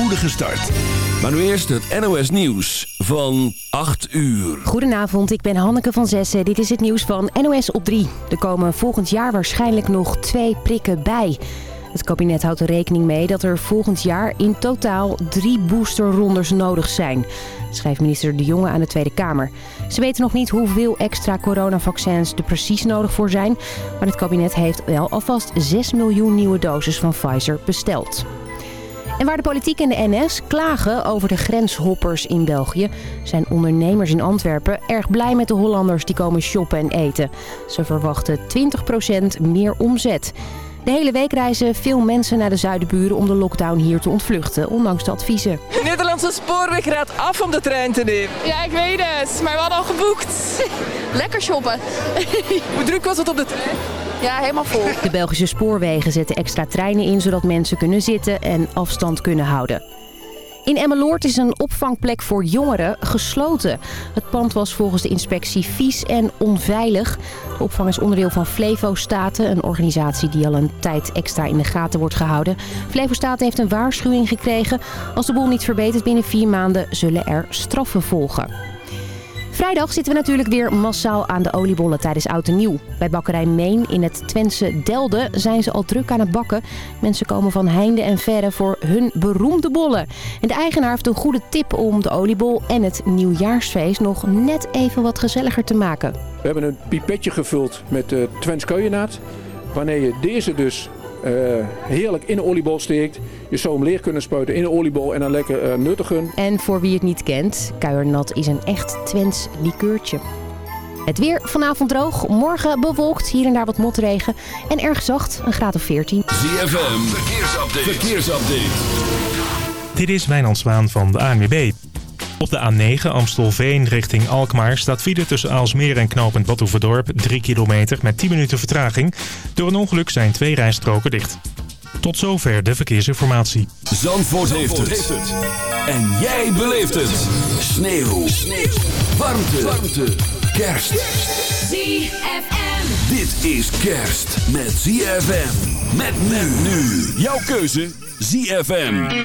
spoedige start. Maar nu eerst het NOS Nieuws van 8 uur. Goedenavond, ik ben Hanneke van Zessen. Dit is het nieuws van NOS op 3. Er komen volgend jaar waarschijnlijk nog twee prikken bij. Het kabinet houdt er rekening mee dat er volgend jaar in totaal drie boosterrondes nodig zijn. Schrijft minister De Jonge aan de Tweede Kamer. Ze weten nog niet hoeveel extra coronavaccins er precies nodig voor zijn. Maar het kabinet heeft wel alvast 6 miljoen nieuwe doses van Pfizer besteld. En waar de politiek en de NS klagen over de grenshoppers in België... zijn ondernemers in Antwerpen erg blij met de Hollanders die komen shoppen en eten. Ze verwachten 20% meer omzet. De hele week reizen veel mensen naar de zuidenburen om de lockdown hier te ontvluchten, ondanks de adviezen. De Nederlandse spoorweg raadt af om de trein te nemen. Ja, ik weet het, maar we hadden al geboekt. Lekker shoppen. Hoe druk was het op de trein? Ja, helemaal vol. De Belgische spoorwegen zetten extra treinen in zodat mensen kunnen zitten en afstand kunnen houden. In Emmeloord is een opvangplek voor jongeren gesloten. Het pand was volgens de inspectie vies en onveilig. De opvang is onderdeel van Flevo Staten, een organisatie die al een tijd extra in de gaten wordt gehouden. Flevo Staten heeft een waarschuwing gekregen. Als de boel niet verbetert binnen vier maanden zullen er straffen volgen. Vrijdag zitten we natuurlijk weer massaal aan de oliebollen tijdens Oud en Nieuw. Bij bakkerij Meen in het Twentse Delde zijn ze al druk aan het bakken. Mensen komen van heinde en verre voor hun beroemde bollen. En de eigenaar heeft een goede tip om de oliebol en het nieuwjaarsfeest nog net even wat gezelliger te maken. We hebben een pipetje gevuld met uh, Twents keujenaad. Wanneer je deze dus uh, heerlijk in een oliebol steekt. Je zou hem leer kunnen spuiten in een oliebol en dan lekker uh, nuttigen. En voor wie het niet kent, kuiernat is een echt Twents likeurtje. Het weer vanavond droog, morgen bewolkt, hier en daar wat motregen en erg zacht, een graad of 14. ZFM, verkeersupdate. verkeersupdate. Dit is Wijnand Zwaan van de ANWB. Op de A9 Amstelveen richting Alkmaar staat file tussen Aalsmeer en knooppunt Badhoevedorp 3 kilometer met 10 minuten vertraging. Door een ongeluk zijn twee rijstroken dicht. Tot zover de verkeersinformatie. Zandvoort, heeft, het. En jij beleeft het. Sneeuw. Sneeuw. Warmte. Warmte. Kerst. ZFM. Dit is kerst met ZFM. Met men nu. Jouw keuze ZFM.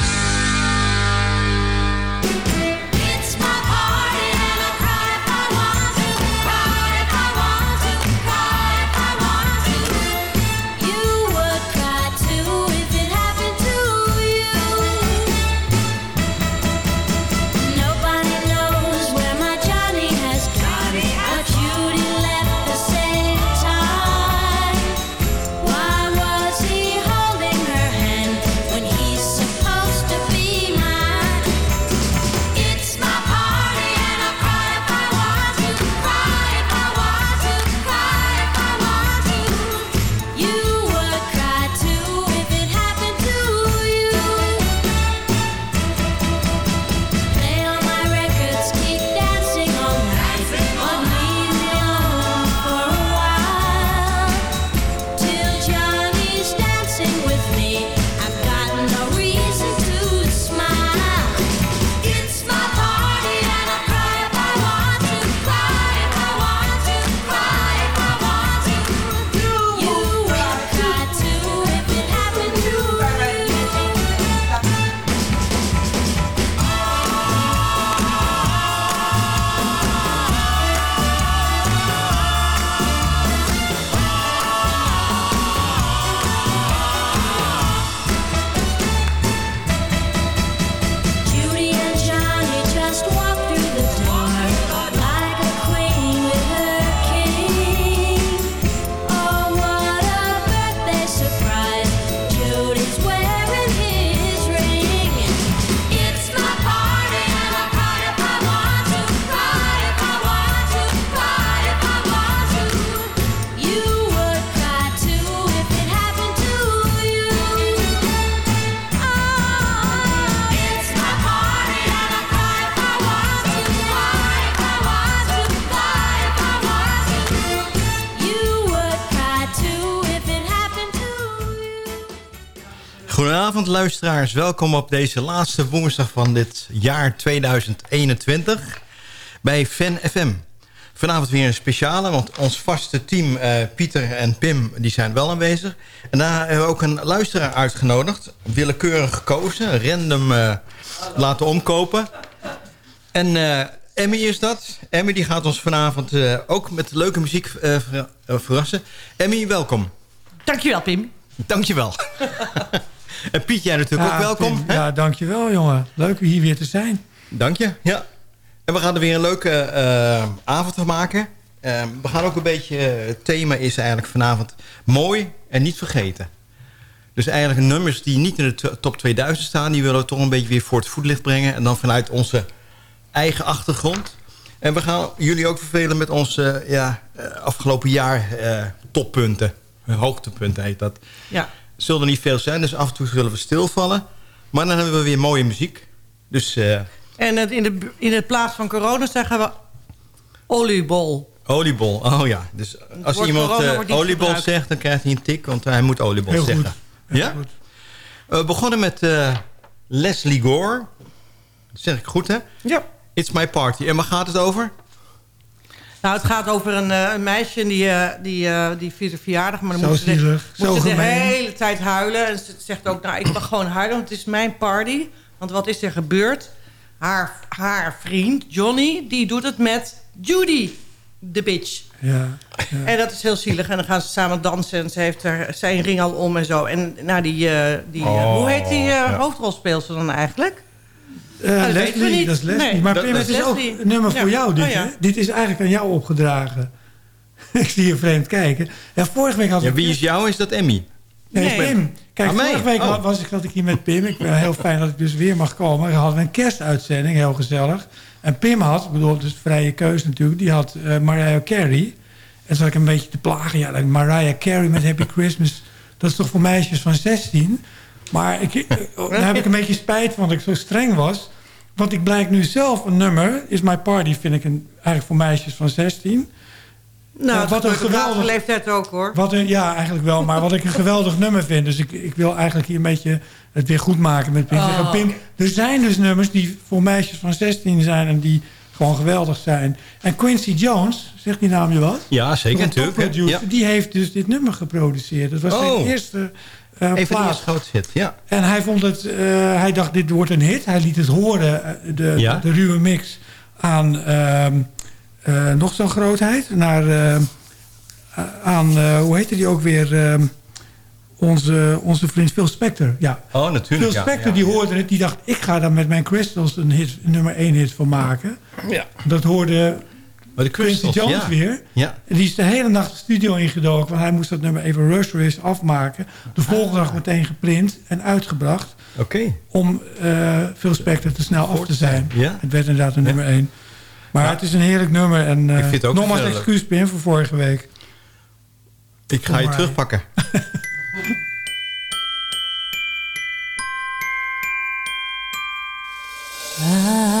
Luisteraars, welkom op deze laatste woensdag van dit jaar 2021 bij Fan FM. Vanavond weer een speciale, want ons vaste team uh, Pieter en Pim die zijn wel aanwezig. En daar hebben we ook een luisteraar uitgenodigd, willekeurig gekozen, random uh, laten omkopen. En uh, Emmy is dat. Emmy die gaat ons vanavond ook met leuke muziek ver verrassen. Emmy, welkom. Dankjewel Pim. Dankjewel. en Piet, jij natuurlijk ja, ook welkom. Pim, ja, dankjewel jongen. Leuk hier weer te zijn. Dank je, ja. En we gaan er weer een leuke uh, avond van maken. Uh, we gaan ook een beetje... Het thema is eigenlijk vanavond mooi en niet vergeten. Dus eigenlijk nummers die niet in de top 2000 staan... die willen we toch een beetje weer voor het voetlicht brengen. En dan vanuit onze eigen achtergrond. En we gaan jullie ook vervelen met onze ja, afgelopen jaar uh, toppunten. Hoogtepunten heet dat. Ja. Het zullen er niet veel zijn, dus af en toe zullen we stilvallen. Maar dan hebben we weer mooie muziek. Dus... En in de, in het plaats van corona zeggen we oliebol. Oliebol, oh ja. Dus als iemand uh, oliebol gebruikt. zegt, dan krijgt hij een tik, want hij moet oliebol Heel zeggen. Goed. Ja? Goed. We begonnen met uh, Leslie Gore. Dat zeg ik goed, hè? Ja. It's My Party. En waar gaat het over? Nou, het gaat over een, uh, een meisje die, uh, die, uh, die viert verjaardag. Maar dan moet ze, de gemeen. hele tijd huilen. En ze zegt ook, nou, ik mag gewoon huilen, want het is mijn party. Want wat is er gebeurd? Haar, haar vriend, Johnny, die doet het met Judy, de bitch. Ja, ja. En dat is heel zielig. En dan gaan ze samen dansen. En ze heeft er zijn ring al om en zo. En nou, die, die Oh, hoe heet die ja. hoofdrolspeelster dan eigenlijk? Uh, dat Leslie, dat is Leslie. Nee, maar dat- Pim, dat het is ook een nummer Ja. voor jou. Dit, Oh, ja. dit is eigenlijk aan jou opgedragen. ik zie je vreemd kijken. Ja, vorige week had Ja, ik... wie is jou? Is dat Emmy? Nee, Nee. Pim. Kijk, Aan mij? vorige week Oh. was ik, zat ik hier met Pim. Ik ben heel fijn dat ik dus weer mag komen. We hadden een kerstuitzending, heel gezellig. En Pim had, ik bedoel, het is vrije keus natuurlijk... die had eh, Mariah Carey. En zat ik een beetje te plagen. Ja, like Mariah Carey met Happy Christmas... dat is toch voor meisjes van 16? Maar ik, eh, daar heb ik een beetje spijt van dat ik zo streng was. Want ik blijk nu zelf een nummer... Is My Party, vind ik een, eigenlijk voor meisjes van 16... Nou, Ja, wat een een geweldig- geweldige leeftijd ook, hoor. Wat een, ja, eigenlijk wel. Maar wat ik een geweldig nummer vind. Dus ik, ik wil eigenlijk hier een beetje het weer goed maken met Pim. Oh. Er zijn dus nummers die voor meisjes van 16 zijn... en die gewoon geweldig zijn. En Quincy Jones, zegt die naam je wat? Ja, zeker natuurlijk. Ja. Die heeft dus dit nummer geproduceerd. Dat was zijn Oh. eerste eh Even plaat. hit, ja. En hij vond het, eh, hij dacht dit wordt een hit. Hij liet het horen, eh, de, Ja. de, ruwe mix, aan ehm, eh, nog zo'n grootheid. Naar, aan, eh, hoe heette die ook weer? ehm, onze, onze vriend Phil Spector. Ja. Oh, Phil natuurlijk. ja, Spector ja, die hoorde het. Die dacht, ik ga daar met mijn Crystals een, hit, nummer 1 hit van maken. Ja. Dat hoorde Maar de Quincy Jones ja. weer. Ja. En die is de hele nacht de studio ingedoken. Want hij moest dat nummer even Rush Race afmaken. De volgende dag meteen geprint en uitgebracht. Oké. Om eh Phil Spector te snel af te zijn. Ja. Het werd inderdaad een nummer 1. Maar Ja. het is een heerlijk nummer. En eh, Ik vind het ook nogmaals gezellig. excuus Pim voor vorige week. Ik ga je maar. terugpakken. Don't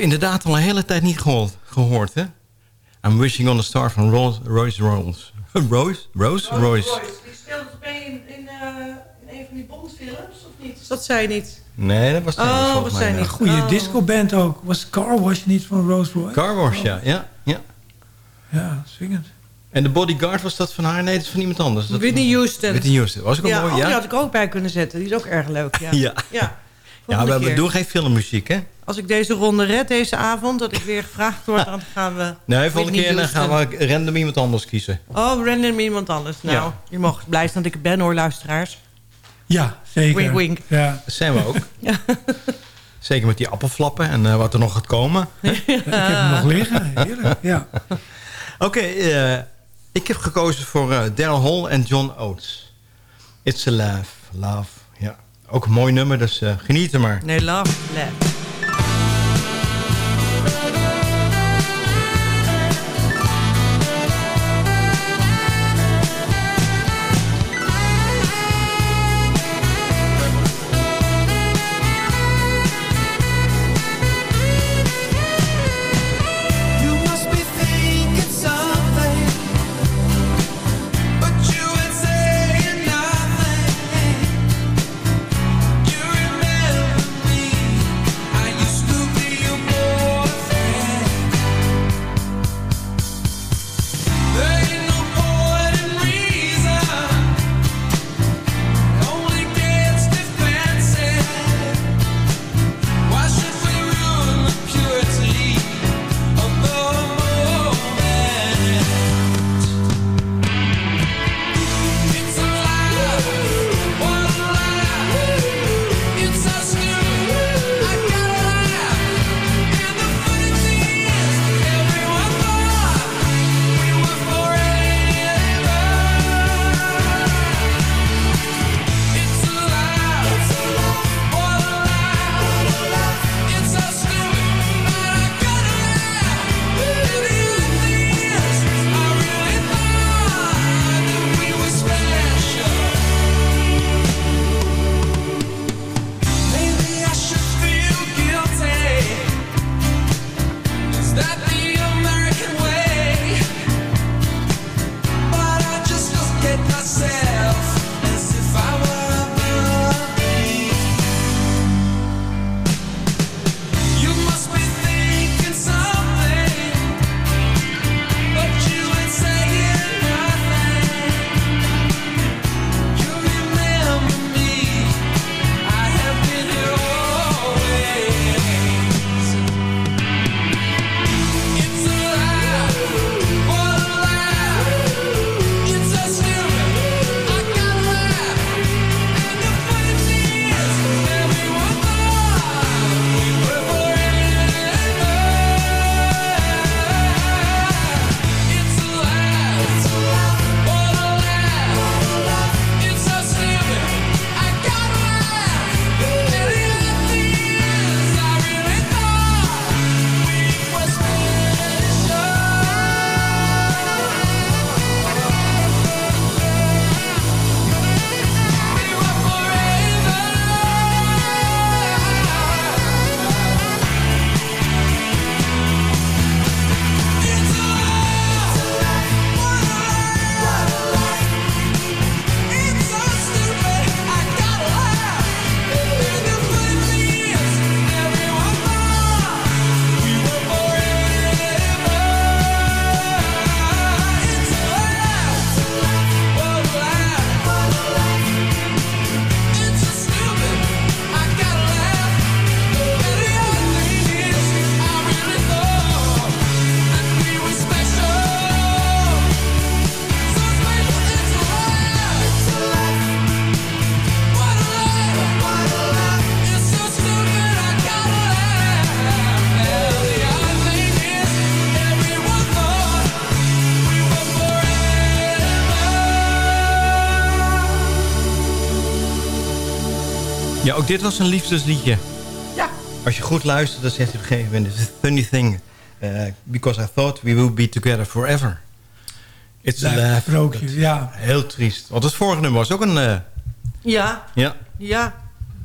inderdaad al een hele tijd niet gehoord, gehoord hè? I'm Wishing on a Star van Rolls, Royce Rolls. Rose? Rose? Royce. Die speelde mee in, in, eh, in een van die Bondfilms, of niet? Dat zij niet? Nee, dat was niet, Oh, zij ja. niet. Goede Oh. discoband ook. Was Car Wash niet van Rose Royce? Car Wash, ja. ja, ja. Ja, swingend. En de Bodyguard, was dat van haar? Nee, dat is van iemand anders. Dat Whitney Houston. Whitney Houston. Was ik ook ja, mooi, oh, ja? die had ik ook bij kunnen zetten. Die is ook erg leuk, ja. Ja. ja. Ja, we, keer. doen geen filmmuziek, hè? Als ik deze ronde red deze avond, dat ik weer gevraagd word, dan gaan we... Nee, volgende keer dan gaan we random iemand anders kiezen. Oh, random iemand anders. Nou, Ja. je mag blij zijn dat ik ben hoor, luisteraars. Ja, zeker. Wink, wink. Ja. Dat zijn we ook. Zeker met die appelflappen en eh, wat er nog gaat komen. Ik heb hem nog liggen. Heerlijk. Ja. Oké, eh, ik heb gekozen voor eh Daryl Hall en John Oates. It's a Laugh, Love. Ook een mooi nummer, dus eh, geniet er maar. Nee, love. Dit was een liefdesliedje. Ja. Als je goed luistert, dan zegt hij op een gegeven moment... It's a funny thing, uh, because I thought we would be together forever. It's a laugh. een sprookje, ja. Heel triest. Want het vorige nummer was ook een... eh, Ja, ja, ja,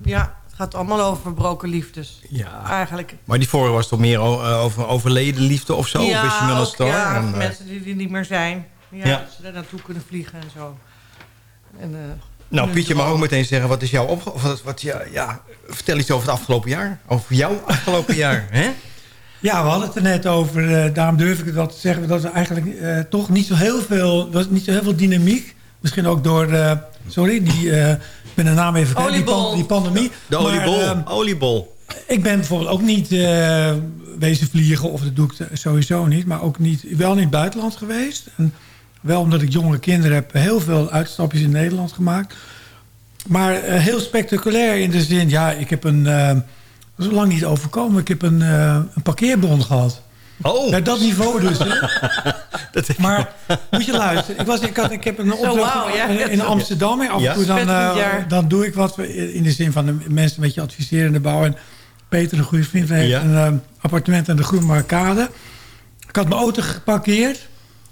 ja. Het gaat allemaal over verbroken liefdes. Ja. Eigenlijk. Maar die vorige was toch meer eh, over overleden liefde of zo? ja, of is je wel een ook, star? ja, En, eh, mensen die er niet meer zijn. Ja, Ja. Dat ze daar naartoe kunnen vliegen en zo. En, eh, nou, Pietje mag ook meteen zeggen, wat is jouw opge... Of wat, wat, ja, ja, vertel iets over het afgelopen jaar. Over jouw afgelopen jaar, hè? Ja, we hadden het er net over. eh, daarom durf ik het wel te zeggen. Dat er eigenlijk eh, toch niet zo heel veel... was niet zo heel veel dynamiek. Misschien ook door... eh, sorry, die, eh, ik ben de naam even kwijt. Die, pan- Oliebol. die pandemie. De oliebol. oliebol. ik ben bijvoorbeeld ook niet eh, wezen vliegen. Of dat doe ik sowieso niet. Maar ook niet, wel in het buitenland geweest. En wel omdat ik jonge kinderen heb. Heel veel uitstapjes in Nederland gemaakt. Maar eh, heel spectaculair in de zin... Ja, ik heb een... eh, dat is lang niet overkomen. Ik heb een, eh, een parkeerbon gehad. Oh. Naar dat niveau dus. Hè? Dat Maar moet je luisteren. Ik, was, ik, had, ik heb een opdracht ja. in- in Amsterdam. En af Ja. en toe dan, eh, dan doe ik wat. In de zin van de mensen een beetje adviseren in de bouw. En Peter, een goede vriend, van, heeft Ja. een eh, appartement aan de Groene Markade. Ik had mijn auto geparkeerd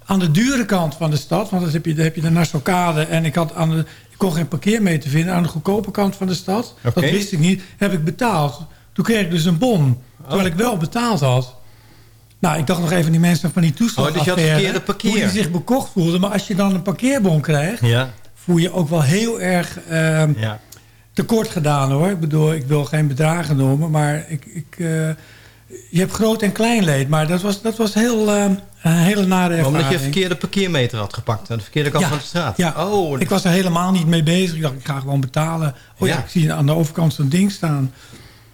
aan de dure kant van de stad. Want dan heb je, dan heb je de Nassaukade. En ik, had aan de, ik kon geen parkeermeter vinden aan de goedkope kant van de stad. Dat wist ik niet. Heb ik betaald. Toen kreeg ik dus een bon. Terwijl ik wel betaald had. Nou, ik dacht nog even die mensen van die toestand. Oh, dus je had verkeerde parkeer. Hoe die zich bekocht voelden. Maar als je dan een parkeerbon krijgt... Ja, voel je ook wel heel erg ehm, ja. tekort gedaan hoor. Ik bedoel, ik wil geen bedragen noemen. Maar ik, ik, eh, je hebt groot en klein leed. Maar dat was, dat was heel, ehm, een hele nare ervaring. Omdat je een verkeerde parkeermeter had gepakt. Aan de verkeerde kant Ja, van de straat. Ja, Oh, ik was er helemaal niet mee bezig. Ik dacht, ik ga gewoon betalen. Oh ja, Ja. ik zie aan de overkant zo'n ding staan.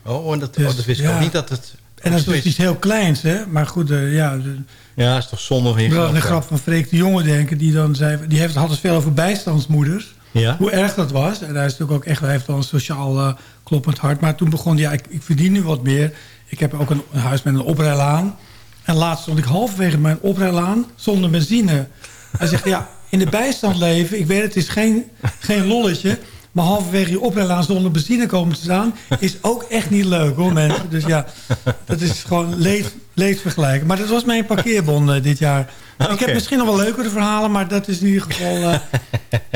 oh, en dat, Dus, oh, dat wist ik ja. ook niet dat het... En dat is dus iets heel kleins, hè. Maar goed, eh, ja... de- Ja, is toch zonde van je de geld, grap van Freek de Jonge denken. Die, dan zei, die heeft, had het veel over bijstandsmoeders. Ja? Hoe erg dat was. En hij is natuurlijk ook echt, hij heeft wel een sociaal eh, kloppend hart. Maar toen begon hij, ja, ik, ik verdien nu wat meer. Ik heb ook een, een huis met een oprijlaan. En laatst stond ik halverwege mijn oprijlaan zonder benzine. Hij zegt, ja, in de bijstand leven, ik weet het is geen, geen lolletje... maar halverwege je oprijlaan zonder benzine komen te staan... is ook echt niet leuk, hoor, mensen. Dus ja, dat is gewoon leed, leed vergelijken. Maar dat was mijn parkeerbon eh, dit jaar. Ik heb misschien nog wel leukere verhalen... maar dat is in ieder geval... eh,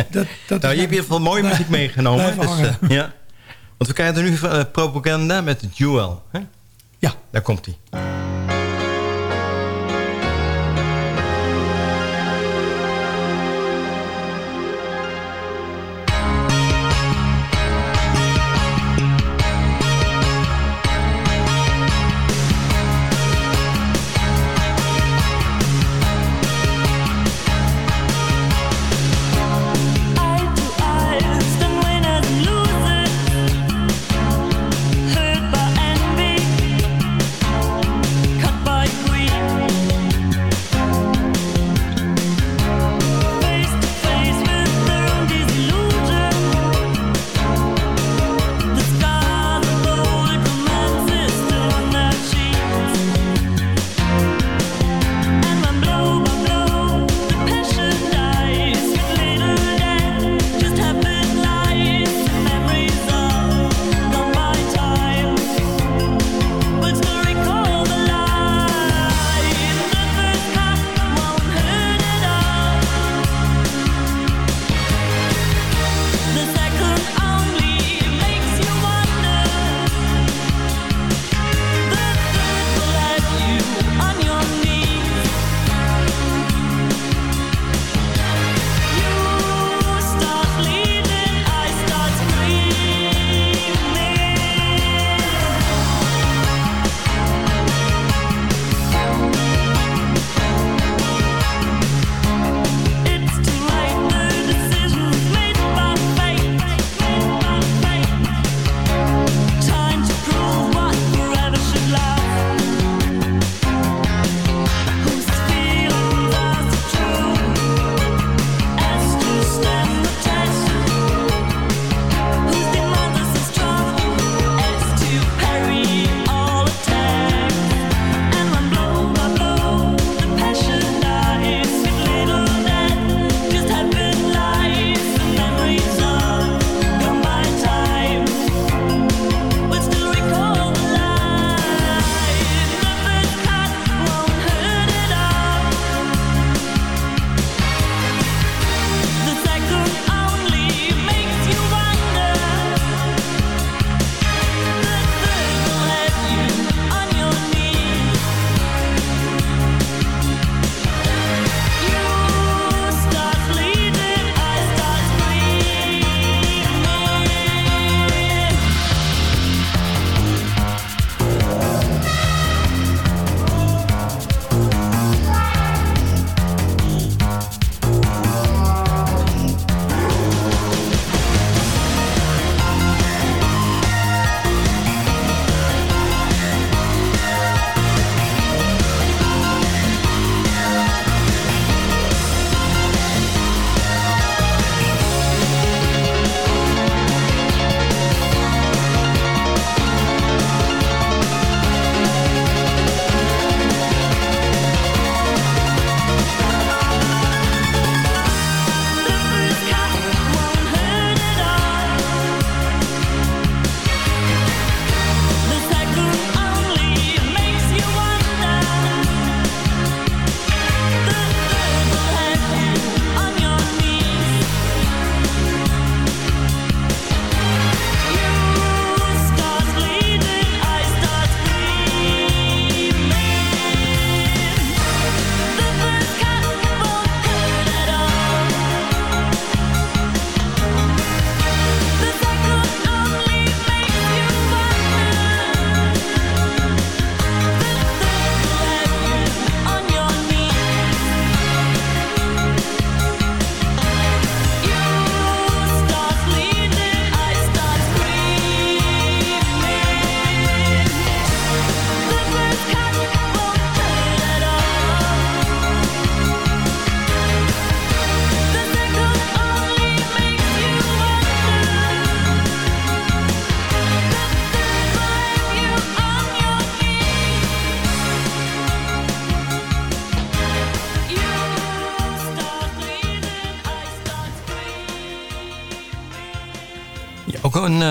dat, dat Nou, je hebt in ieder geval mooie muziek meegenomen. Dus, eh, ja. Want we krijgen er nu propaganda met Jewel. Hè? Ja. Daar komt hij.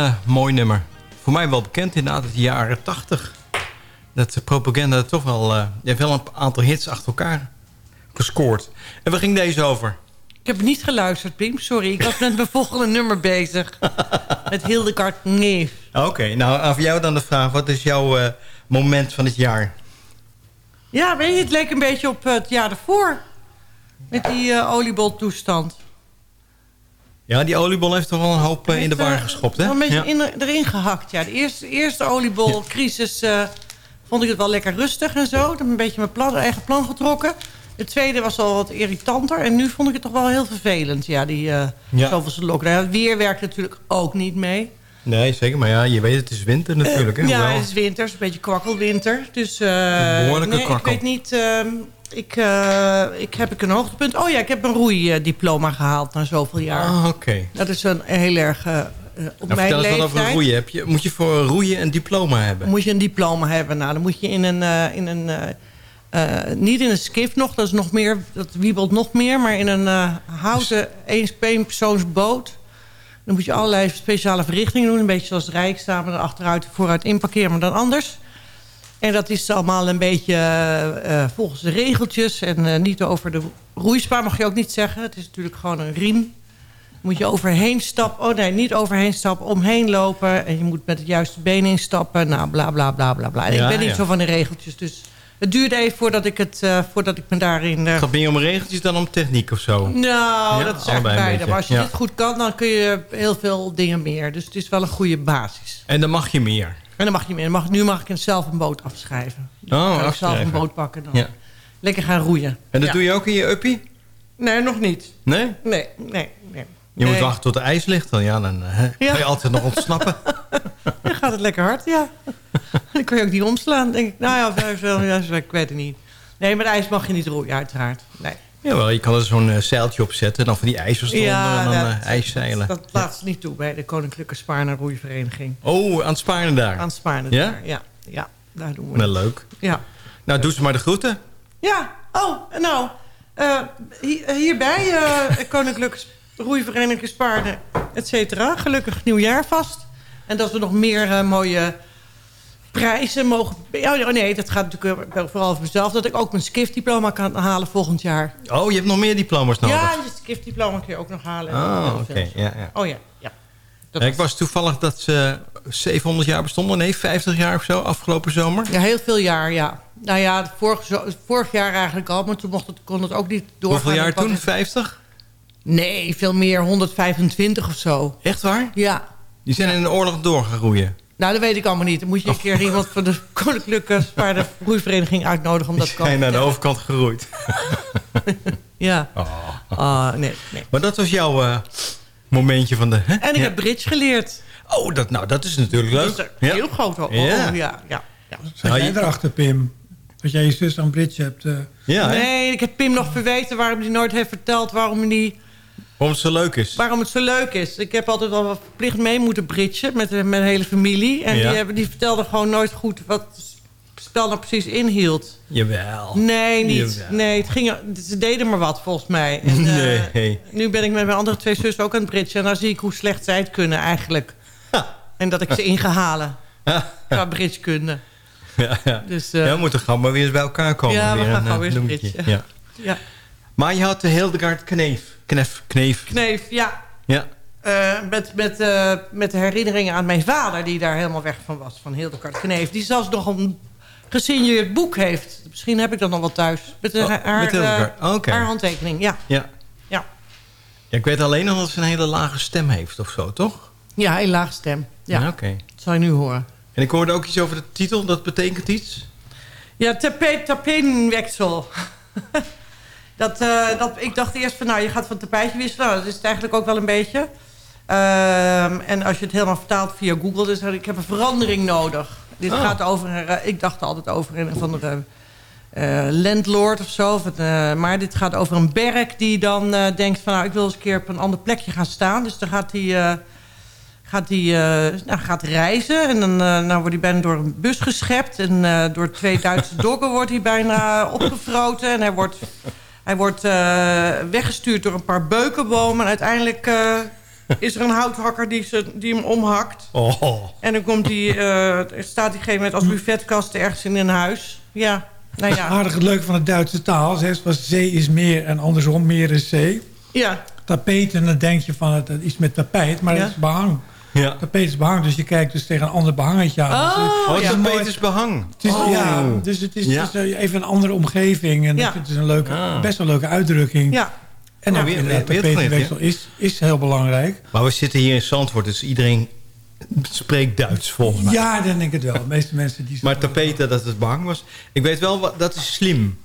Eh, mooi nummer. Voor mij wel bekend inderdaad uit de jaren 80. Dat de propaganda toch wel... eh je hebt wel een aantal hits achter elkaar gescoord. En waar ging deze over? Ik heb niet geluisterd, Pim. Sorry, ik was met mijn volgende nummer bezig. Met Hildegard Neef. Oké, nou aan jou dan de vraag. Wat is jouw eh, moment van het jaar? Ja, weet je, het leek een beetje op eh, het jaar ervoor. Met die eh olieboltoestand. Ja, die oliebol heeft toch wel een hoop eh, in de war eh, geschopt, hè? Een beetje Ja. in, erin gehakt, ja. De eerste, eerste oliebolcrisis eh, vond ik het wel lekker rustig en zo. Ik heb een beetje mijn plan, eigen plan getrokken. De tweede was al wat irritanter. En nu vond ik het toch wel heel vervelend, ja, die eh Ja. zoveelste lockdown. Weer werkt natuurlijk ook niet mee. Nee, zeker. Maar ja, je weet het is winter natuurlijk, hè? Ja, het is winter, het is een beetje kwakkelwinter. Dus eh, behoorlijke nee, ik kwakkel. weet niet... ehm, ik, eh, ik heb ik een hoogtepunt. Oh ja, ik heb een roeidiploma gehaald na zoveel jaar. Ah, oké. Dat is een heel erg... eh, op Nou, mijn vertel eens leeftijd wat over roeien. Heb je, moet je voor roeien een diploma hebben? moet je een diploma hebben. Nou, dan moet je in een... in een niet in een skif nog, dat is nog meer, dat wiebelt nog meer, maar in een houten eenpersoonsboot. Dan moet je allerlei speciale verrichtingen doen. Een beetje zoals het Rijksdamen, achteruit en vooruit inparkeren, maar dan anders. En dat is allemaal een beetje eh, eh, volgens de regeltjes. En eh, niet over de roeispaar mag je ook niet zeggen. Het is natuurlijk gewoon een riem. Moet je overheen stappen. Oh nee, niet overheen stappen, omheen lopen. En je moet met het juiste been instappen. Nou, bla bla bla bla bla. En Ja, ik ben niet ja. zo van de regeltjes. Dus het duurde even voordat ik, het, eh, voordat ik me daarin... eh, Het gaat meer om regeltjes dan om techniek of zo? nou, Ja, dat is beide. beetje, Maar als je ja. dit goed kan, dan kun je heel veel dingen meer. Dus het is wel een goede basis. En dan mag je meer? En dan mag je meer. Mag, nu mag ik zelf een boot afschrijven. Dus Oh, kan ik zelf een boot pakken. Dan Ja. lekker gaan roeien. En dat doe je ook in je uppie? Nee, nog niet. Nee, nee, nee. Je Nee. moet wachten tot de ijs ligt. Dan, ja, dan eh, Ja. kan je altijd nog ontsnappen. Dan gaat het lekker hard, ja. dan kun je ook niet omslaan. denk ik, nou ja, vijf, wel, ja, ik weet het niet. Nee, met ijs mag je niet roeien, uiteraard. Nee. Jawel, je kan er zo'n eh, zeiltje op zetten. Dan van die ijzers eronder en dan dat- eh, ijszeilen. Dat laat niet toe bij de Koninklijke Spaarne Roeivereniging. Oh, aan het sparen daar. Aan Spaarne Ja? daar, ja. Ja, daar doen we Nou, het. leuk. Ja. Nou, doe ze maar de groeten. Ja, oh, nou, eh, hi- hierbij, eh Koninklijke Roeivereniging Spaarne, et cetera. Gelukkig nieuwjaar vast. En dat we nog meer eh, mooie prijzen mogen... Oh nee, dat gaat natuurlijk eh, vooral over mezelf. Dat ik ook mijn skiff-diploma kan halen volgend jaar. Oh, je hebt nog meer diploma's nodig. Ja, je skiff-diploma kun je ook nog halen. Oh, oké. Ja, ja. Oh ja, ja. Dat ik was toevallig dat ze 700 jaar bestonden. Nee, 50 jaar of zo, afgelopen zomer. Ja, heel veel jaar, ja. Nou ja, vorig, vorig jaar eigenlijk al, maar toen mocht het, kon het ook niet doorgaan. Hoeveel jaar toen? 50? Nee, veel meer, 125 of zo. Echt waar? Ja. Die zijn in de oorlog doorgeroeien. Nou, dat weet ik allemaal niet. Dan moet je een keer iemand van de Koninklijke Paardenroeivereniging uitnodigen om dat te komen Hij naar de overkant geroeid. Ja. Ah, nee, nee. Maar dat was jouw eh, momentje van de... Hè? En ik Ja. heb bridge geleerd. Oh, dat, nou, dat is natuurlijk leuk. Dat is een heel groot. Oh, Ja. ja. ja, ja, ja. Zat Nou, jij je- erachter, Pim? Dat jij je zus aan bridge hebt... eh, Ja, hè? Nee, ik heb Pim nog verweten waarom hij nooit heeft verteld waarom, die, Waarom het zo leuk is. waarom het zo leuk is. Ik heb altijd wel verplicht mee moeten bridgen met, met de hele familie. En Ja. die, hebben, die vertelde gewoon nooit goed wat het spel nou precies inhield. Jawel. Nee, niet. Jawel. Nee, het ging, ze deden maar wat volgens mij. En, eh, Nee. nu ben ik met mijn andere twee zussen ook aan het bridgen. En dan zie ik hoe slecht zij het kunnen eigenlijk. En dat ik ze in ga halen. Qua. Ja, ja. Dus, eh, ja, we moeten gewoon maar weer eens bij elkaar komen. Ja, we weer gaan een, gewoon eh, weer eens bridgen. Ja. Ja. Maar je had de Hildegard Kneef. Knef, Kneef. Kneef, ja. Ja. Eh, met, met, eh, met de herinneringen aan mijn vader... die daar helemaal weg van was, van Hildegard Kneef. Die zelfs nog een gesigneerd boek heeft. Misschien heb ik dat nog wel thuis. Met, eh, Oh, haar, met Oké. haar handtekening, ja. Ja. Ja. ja. Ik weet alleen nog dat ze een hele lage stem heeft of zo, toch? Ja, een laag stem. Ja, Oké. dat zal je nu horen. En ik hoorde ook iets over de titel. Dat betekent iets? Ja, tapijt, tapijtenweksel. dat, eh, dat, ik dacht eerst van, nou, je gaat van tapijtje wisselen. Nou, dat is het eigenlijk ook wel een beetje. Ehm, en als je het helemaal vertaalt via Google, dus ik heb een verandering nodig. Dit Oh. gaat over, ik dacht altijd over een van de eh, landlord of zo. Of het, eh, maar dit gaat over een berk die dan denkt van, nou, ik wil eens een keer op een ander plekje gaan staan. Dus dan gaat hij... gaat hij nou, gaat reizen. En dan nou wordt hij bijna door een bus geschept. En door twee Duitse doggen wordt hij bijna opgefroten. En hij wordt, hij wordt eh, weggestuurd door een paar beukenbomen. En uiteindelijk eh, is er een houthakker die, ze, die hem omhakt. Oh. En dan komt die, er staat diegene met als buvetkast ergens in een huis. Ja, nou ja. Aardig het leuke van de Duitse taal. Ze was zee is meer en andersom meer is zee. Ja. Tapeten, dan denk je van het het iets met tapijt, maar Ja. het is behang. Ja. Is behang, dus je kijkt dus tegen een ander behangetje aan. Dus, Oh, Oh, het is ja. een Peters behang. het is, Oh. ja, dus het is, Ja. het is, even een andere omgeving. En Ja. ik vind het een leuke, Ah. best wel een leuke uitdrukking. Ja. En Ja, ook weer- weer- weer tapetenweksel is, is heel belangrijk. Maar we zitten hier in Zandvoort, dus iedereen spreekt Duits volgens mij. Ja, dan denk ik het wel. De meeste mensen die... Maar tapeten dat het behang was. Ik weet wel, wat, dat is slim.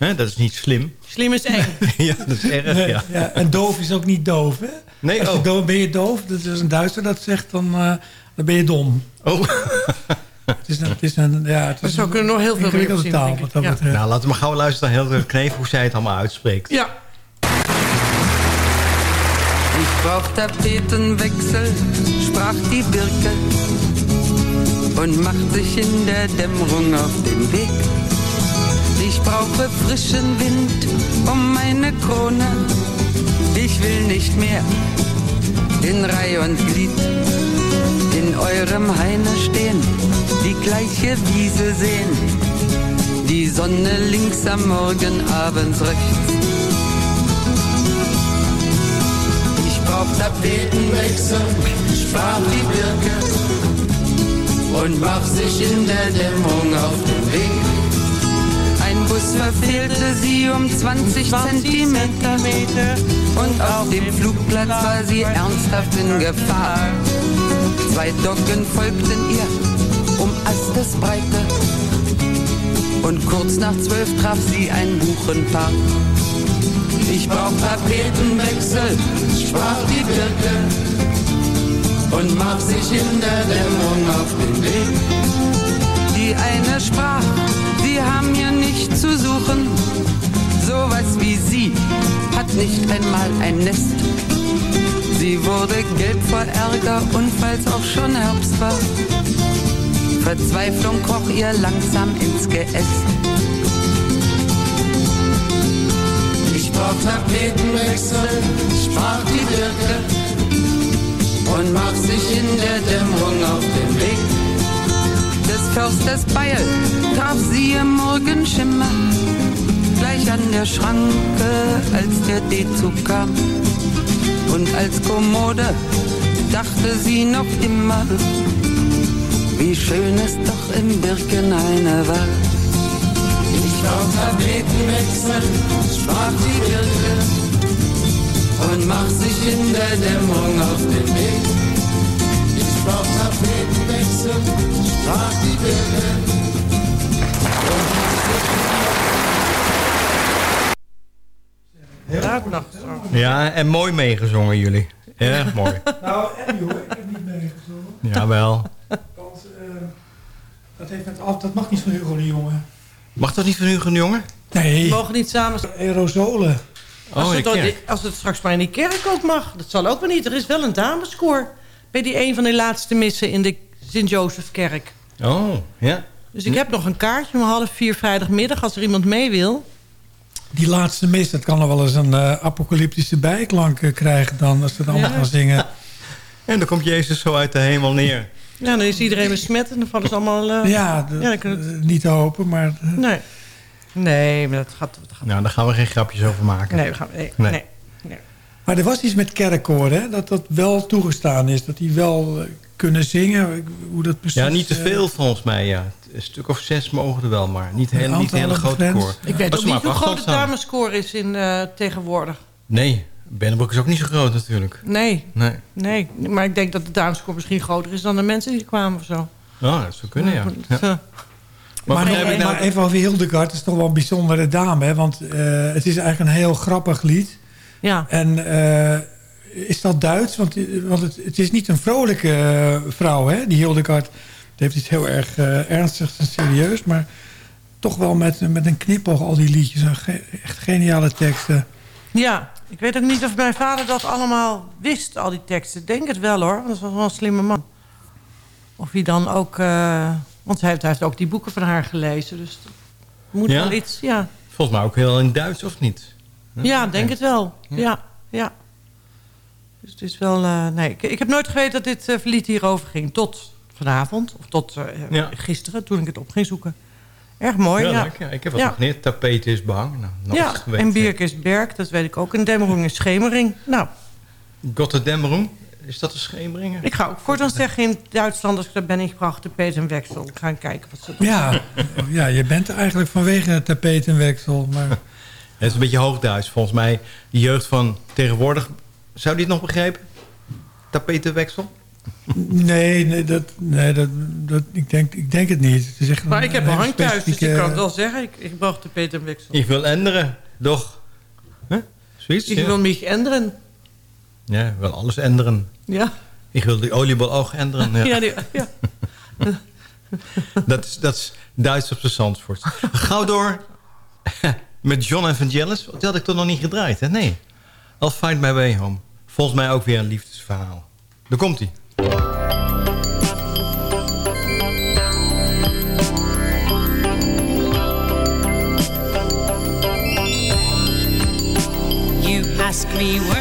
Hè, dat is niet slim. Slim is eng. ja, dat is erg, Nee, ja. ja, en doof is ook niet doof, hè? Nee, Als je oh. doof, ben je doof, dat is een Duitser dat zegt, dan, eh, dan ben je dom. Oh. Het is een, het is een, ja, het is zo een kunnen nog heel veel ingewikkelde taal. ik. Wat dat Ja. betreft. Nou, laten we maar gauw luisteren naar heel Kneef hoe zij het allemaal uitspreekt. Ja. Ich brauch Tapetenwechsel, sprach die Birke und macht sich in der Dämmerung auf den Weg. Ich brauche frischen Wind um meine Krone. Ich will nicht mehr in Reih und Glied in eurem Haine stehen, die gleiche Wiese sehen. Die Sonne links am Morgen, abends rechts. Ich brauch Tapetenwechsel, sprach die Birke und warf sich in der Dämmerung auf den Weg. Ein Bus verfehlte sie um 20 Zentimeter und auf dem Flugplatz war sie ernsthaft in Gefahr. Zwei Docken folgten ihr um Astesbreite und kurz nach zwölf traf sie ein Buchenpaar. Ich brauch Tapetenwechsel, sprach die Birke und macht sich in der Dämmerung auf den Nest. Sie wurde gelb vor Ärger und falls auch schon Herbst war. Verzweiflung kroch ihr langsam ins Geäst. Ich brauch Tapetenwechsel, sprach die Birke und macht sich in der Dämmerung auf den Weg. Des Förstes Beil traf sie im Morgenschimmer, gleich an der Schranke, als der D-Zug kam. Und als Kommode dachte sie noch immer, wie schön es doch im Birkenhaine war. Ich brauch Tapetenwechsel, sprach die Birke und macht sich in der Dämmerung auf den Weg. Ich brauch Tapetenwechsel, sprach die Birke. Ja, en mooi meegezongen jullie. Erg mooi. Nou, en joh, ik heb niet meegezongen. Jawel. Want eh, dat, heeft met, dat mag niet van Hugo de Jonge. Mag dat niet van Hugo de Jonge? Nee. We mogen niet samen... Aerosolen. Als, Oh, het, dan- kerk. als het straks maar in die kerk ook mag. Dat zal ook wel niet. Er is wel een dameskoor. Bij die een van de laatste missen in de Sint-Jozefkerk. Oh, ja. Dus ik heb nog een kaartje om half vier vrijdagmiddag... als er iemand mee wil. Die laatste mis, dat kan nog wel eens een eh, apocalyptische bijklank eh, krijgen dan... als ze het allemaal Ja. gaan zingen. En dan komt Jezus zo uit de hemel neer. Ja, dan is iedereen besmet en dan vallen ze allemaal... eh, Ja, niet te hopen, maar... nee. Nee, maar dat gaat... Dat gaat Nou, daar gaan we geen grapjes over maken. nee, we gaan, nee, Nee. nee. nee. Maar er was iets met kerkkoor, hè? Dat dat wel toegestaan is. Dat die wel kunnen zingen. Hoe dat precies... Ja, niet te eh, veel volgens mij, ja. Een stuk of zes mogen er wel, maar niet, heel, niet een hele grote koor. Ik weet Als ook niet hoe groot staan. dameskoor is in, eh, tegenwoordig. Nee, Bennebroek is ook niet zo groot natuurlijk. Nee, Nee. nee. Maar ik denk dat de dameskoor misschien groter is dan de mensen die kwamen of zo. Oh, dat zou kunnen, ja. Ja. eh, Maar, Maar, ik nou... maar even over Hildegard. Het is toch wel een bijzondere dame, hè? Want eh, het is eigenlijk een heel grappig lied. ja. En eh, is dat Duits? Want, want het, het is niet een vrolijke eh, vrouw, hè? Die Hildegard die heeft iets heel erg eh, ernstigs en serieus. Maar toch wel met, met een knipoog al die liedjes. En ge- echt geniale teksten. ja, ik weet ook niet of mijn vader dat allemaal wist, al die teksten. Ik denk het wel hoor, want dat was wel een slimme man. Of hij dan ook... eh, want hij heeft, hij heeft ook die boeken van haar gelezen. Dus het moet Ja? wel iets... Ja, Volgens mij ook heel in Duits, of niet? ja denk het wel. Ja. Ja, ja. Dus het is wel... eh, nee, ik, ik heb nooit geweten dat dit verliet hierover ging. Tot vanavond. Of tot eh, Ja. gisteren, toen ik het op ging zoeken. Erg mooi, ja. leuk, ja. Ik heb wat Ja. nog niet. Tapijt is behang. Nou, nog Ja, geweten. en Birk is Berk, dat weet ik ook. En Demmering is Schemering. Nou, Gotterdammerung. Is dat een schemeringen? ik ga ook voortaan zeggen in Duitsland... als ik daar ben, ik bracht de peet en weksel. Ik ga kijken wat ze doen. Ja, ja, je bent er eigenlijk vanwege het tapetenweksel. Maar Het is een beetje hoogduits. Volgens mij, de jeugd van tegenwoordig... Zou die het nog begrijpen? Tapetenweksel? nee, nee, dat, nee dat, dat, ik, denk, ik denk het niet. Het is echt Maar ik heb een hang thuis, dus ik kan het wel zeggen. Ik, ik bracht de en. Ik wil änderen, doch. Huh? Zoiets? Ik ja. wil mich änderen. Ja, ik wil alles änderen. Ja, Ik wil die oliebol ook änderen. Ja. ja, die- ja. Dat, is, dat is Duits op de Zandvoort. Gauw door met John Evangelis. Die had ik toch nog niet gedraaid, hè? Nee. I'll find my way home. Volgens mij ook weer een liefdesverhaal. Daar komt hij. You ask me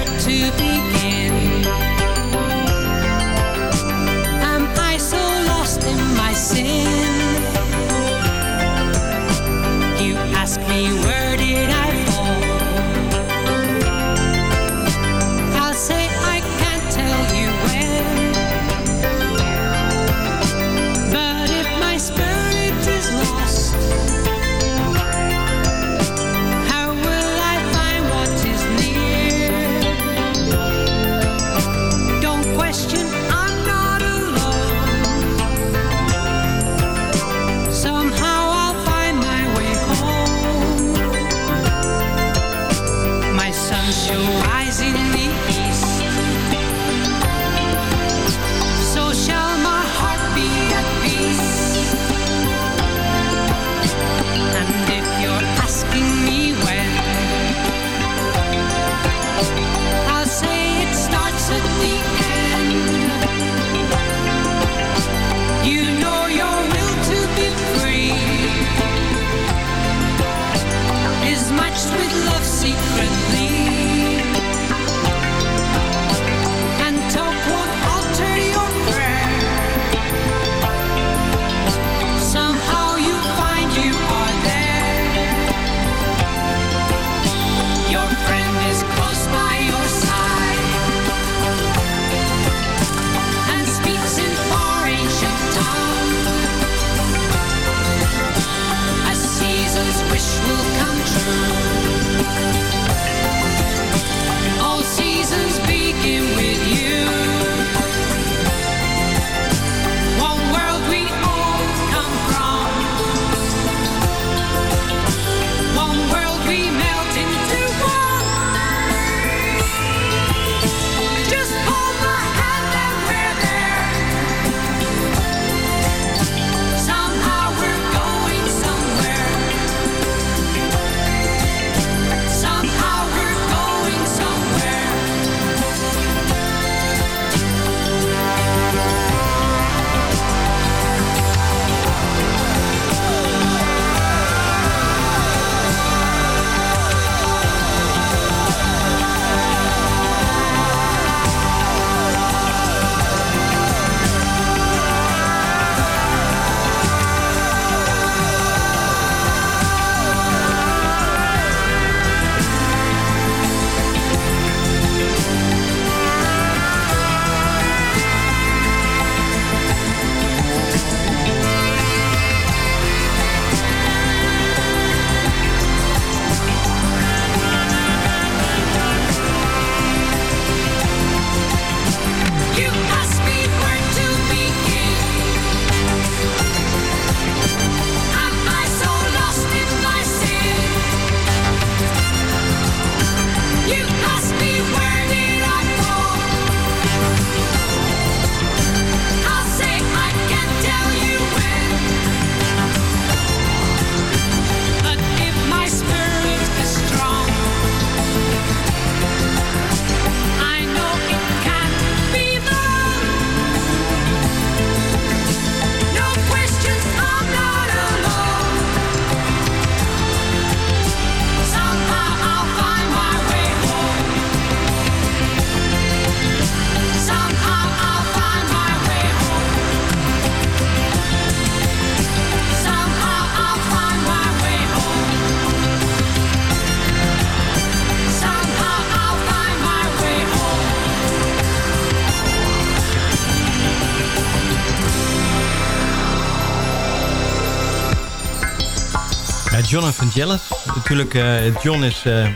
John en Vangelis. Natuurlijk, eh, John is... eh,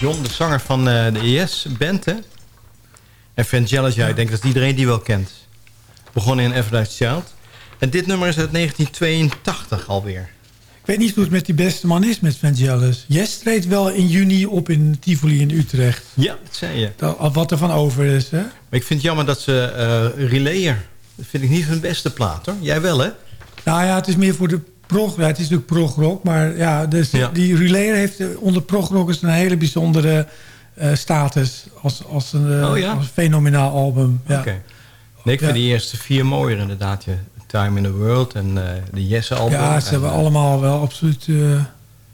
John, de zanger van eh, de Yes-band, hè? En Vangelis, ja, ik denk dat iedereen die wel kent. Begonnen in Everlasting Child. En dit nummer is uit 1982 alweer. Ik weet niet hoe het met die beste man is met Vangelis. Yes treedt wel in juni op in Tivoli in Utrecht. Ja, dat zei je. Dat- Wat er van over is, hè? Maar ik vind het jammer dat ze Relayer... Dat vind ik niet hun beste plaat, hoor. Jij wel, hè? Nou ja, het is meer voor de prog... Ja, het is natuurlijk progrock, maar ja, dus Ja. die Relayer heeft eh, onder progrockers een hele bijzondere eh, status als, als een eh, Oh ja? als een fenomenaal album. Ja. Nee, ik vind die eerste vier mooier inderdaad. Time in the World en de Yes-album. Ja, ze En, hebben allemaal wel absoluut eh,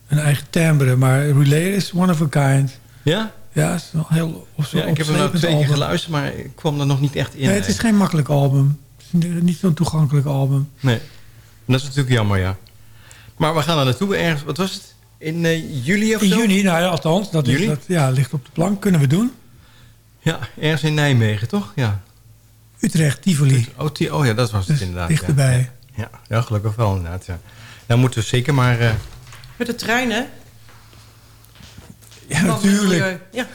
een eigen timbre. Maar Relayer is one of a kind. Ja? Ja, is wel heel of zo Ja, ik heb er wel twee keer geluisterd, maar ik kwam er nog niet echt in. Nee, het is geen makkelijk album. Het is niet zo'n toegankelijk album. Nee. En dat is natuurlijk jammer, ja. Maar we gaan er naartoe ergens, wat was het? In eh, juli of In zo? juni, nou ja, althans, dat, is, dat ja, ligt op de plank. Kunnen we doen. Ja, ergens in Nijmegen, toch? Ja. Utrecht, Tivoli. Oh, oh ja, dat was het Dus inderdaad. dichterbij. Ja. Ja. ja, gelukkig wel inderdaad, ja. Dan moeten we zeker maar... eh, Met de trein, hè? Ja, natuurlijk. Ja.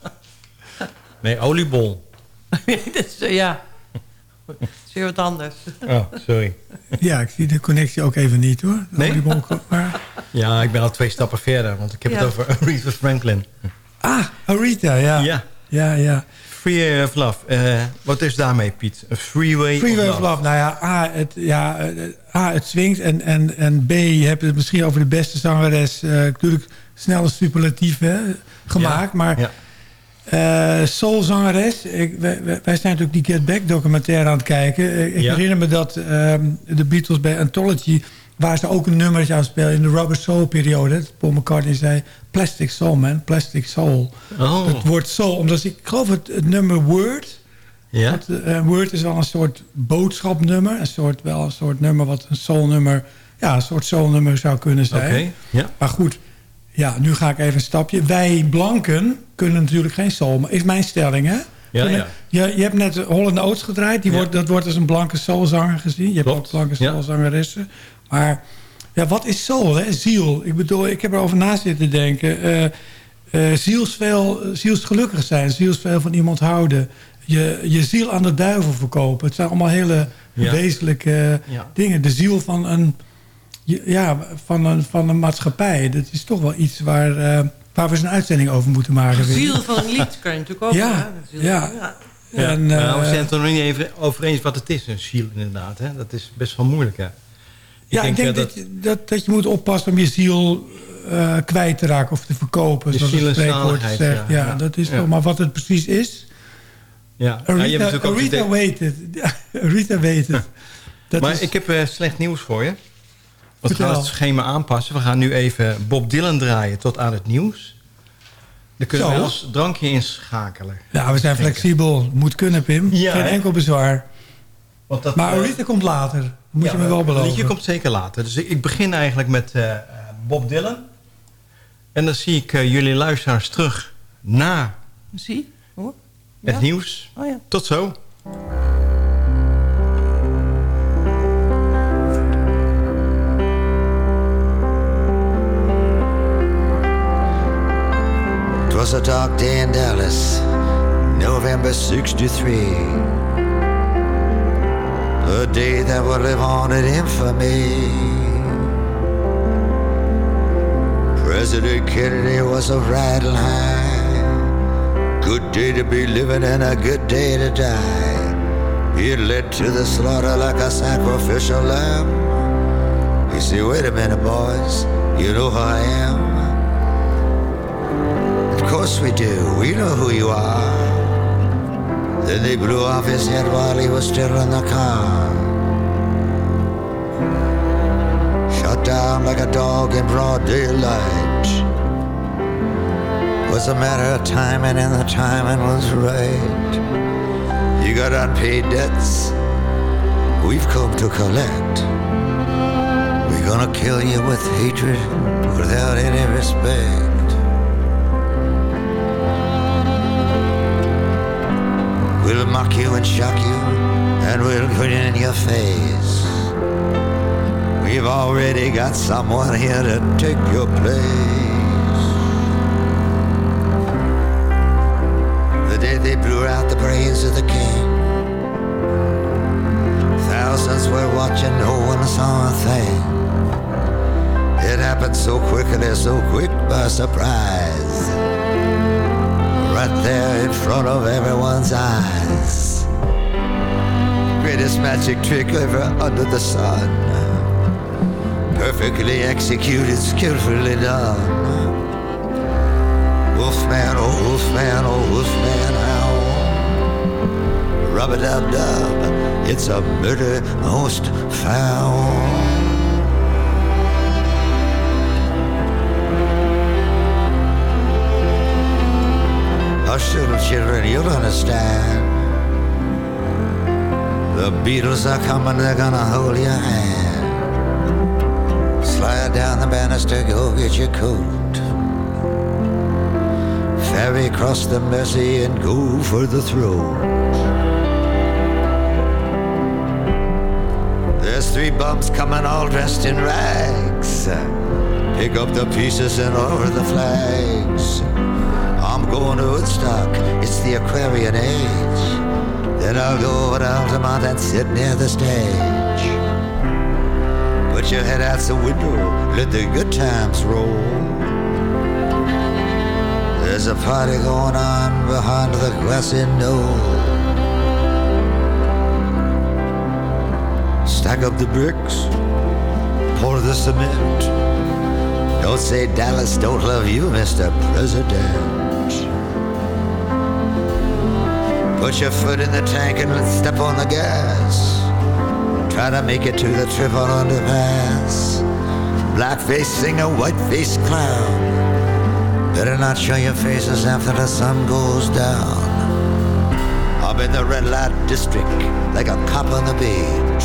nee, oliebol. dat is, eh, ja. Dat is weer wat anders. Oh, sorry. Ja, ik zie de connectie ook even niet hoor. Nee? oliebol- Maar, Ja, ik ben al twee stappen verder, want ik heb Ja. het over Aretha Franklin. ah, Arita, ja. Ja. Ja, ja. Freeway of Love. Eh, wat is daarmee, Piet? A freeway, Freeway of of Love. Love. Nou ja, A, het, ja, eh, A, het swingt. En, en, en B, je hebt het misschien over de beste zangeres. eh, natuurlijk snelle superlatief hè, gemaakt. Ja, Maar ja. Eh, soulzangeres. Ik, wij, wij zijn natuurlijk die Get Back documentaire aan het kijken. Eh, Ik Ja. herinner me dat ehm, de Beatles bij Anthology... waar ze ook een nummertje aan spelen in de Rubber Soul periode. Paul McCartney zei, plastic soul man, plastic soul. Oh. Het woord soul, omdat ik geloof het, het nummer Word... Ja? Eh, Word is wel een soort boodschapnummer. Een soort, wel een soort nummer wat een soulnummer... Ja, een soort soulnummer zou kunnen zijn. Oké, ja. Maar goed, ja, nu ga ik even een stapje. Wij blanken kunnen natuurlijk geen soul. Maar is mijn stelling, hè? Ja, ja. Je, je hebt net Holland Oates gedraaid. Die Ja. wordt, dat wordt als een blanke soulzanger gezien. Je hebt Klopt, ook blanke soulzangeressen. Maar ja, wat is soul, hè? Ziel. Ik bedoel, ik heb erover na zitten denken. Eh eh, zielsveel, zielsgelukkig zijn. Zielsveel van iemand houden. Je, je ziel aan de duivel verkopen. Het zijn allemaal hele wezenlijke dingen. De ziel van een, ja, van, een, van een maatschappij. Dat is toch wel iets waar, eh, waar we eens een uitzending over moeten maken. De ik. ziel van een lied kan je natuurlijk ook. Ja, ja. Ja, En, nou, we eh, zijn het er nog niet even over eens wat het is, een ziel inderdaad. Hè? Dat is best wel moeilijk, hè? ja, ik denk eh, dat, je, dat, dat je moet oppassen om je ziel eh, kwijt te raken of te verkopen. De zoals het spreekwoord zegt. ja. Ja, Ja. dat is Ja. toch. Maar wat het precies is... Ja. Ja, je hebt Rita, weet het. Rita weet het. Dat maar is, ik heb eh, slecht nieuws voor je. We gaan het schema aanpassen. We gaan nu even Bob Dylan draaien tot aan het nieuws. Dan kunnen Zo. we ons drankje inschakelen. ja, we zijn flexibel. Moet kunnen, Pim. Ja, Geen enkel bezwaar. Want dat, Maar eh, Rita komt later. Dat moet ja, je me wel Het beloven. liedje komt zeker later. Dus ik, ik begin eigenlijk met eh, eh, Bob Dylan. En dan zie ik eh, jullie luisteraars terug na Zie? Hoor. het nieuws. Oh ja. Tot zo. Twas a dark day in Dallas, November 63. A day that would live on in infamy. President Kennedy was a riding high. Good day to be living and a good day to die. He led to the slaughter like a sacrificial lamb. You see, wait a minute, boys, you know who I am. Of course we do. We know who you are. Then they blew off his head while he was still in the car. Shot down like a dog in broad daylight. Was a matter of timing, and the timing was right. You got unpaid debts. We've come to collect. We're gonna kill you with hatred without any respect. You and shock you, and we'll put it in your face. We've already got someone here to take your place. The day they blew out the brains of the king, thousands were watching, no one saw a thing. It happened so quickly, so quick by surprise. Right there in front of everyone's eyes. Greatest magic trick ever under the sun. Perfectly executed, skillfully done. Wolfman, oh wolfman, oh wolfman, how? Rub-a-dub-dub, it's a murder most foul. Hush, little children, you'll understand. The Beatles are coming, they're gonna hold your hand. Slide down the banister, go get your coat. Ferry across the Mersey and go for the throat. There's three bums coming all dressed in rags. Pick up the pieces and lower the flags. I'm going to Woodstock, it's the Aquarian age. Then I'll go over to Altamont and sit near the stage. Put your head out the window, let the good times roll. There's a party going on behind the grassy knoll. Stack up the bricks, pour the cement. Don't say Dallas don't love you, Mr. President. Put your foot in the tank and let's step on the gas. Try to make it to the triple underpass. Blackface singer, whiteface clown. Better not show your faces after the sun goes down. I'm in the red light district like a cop on the beat.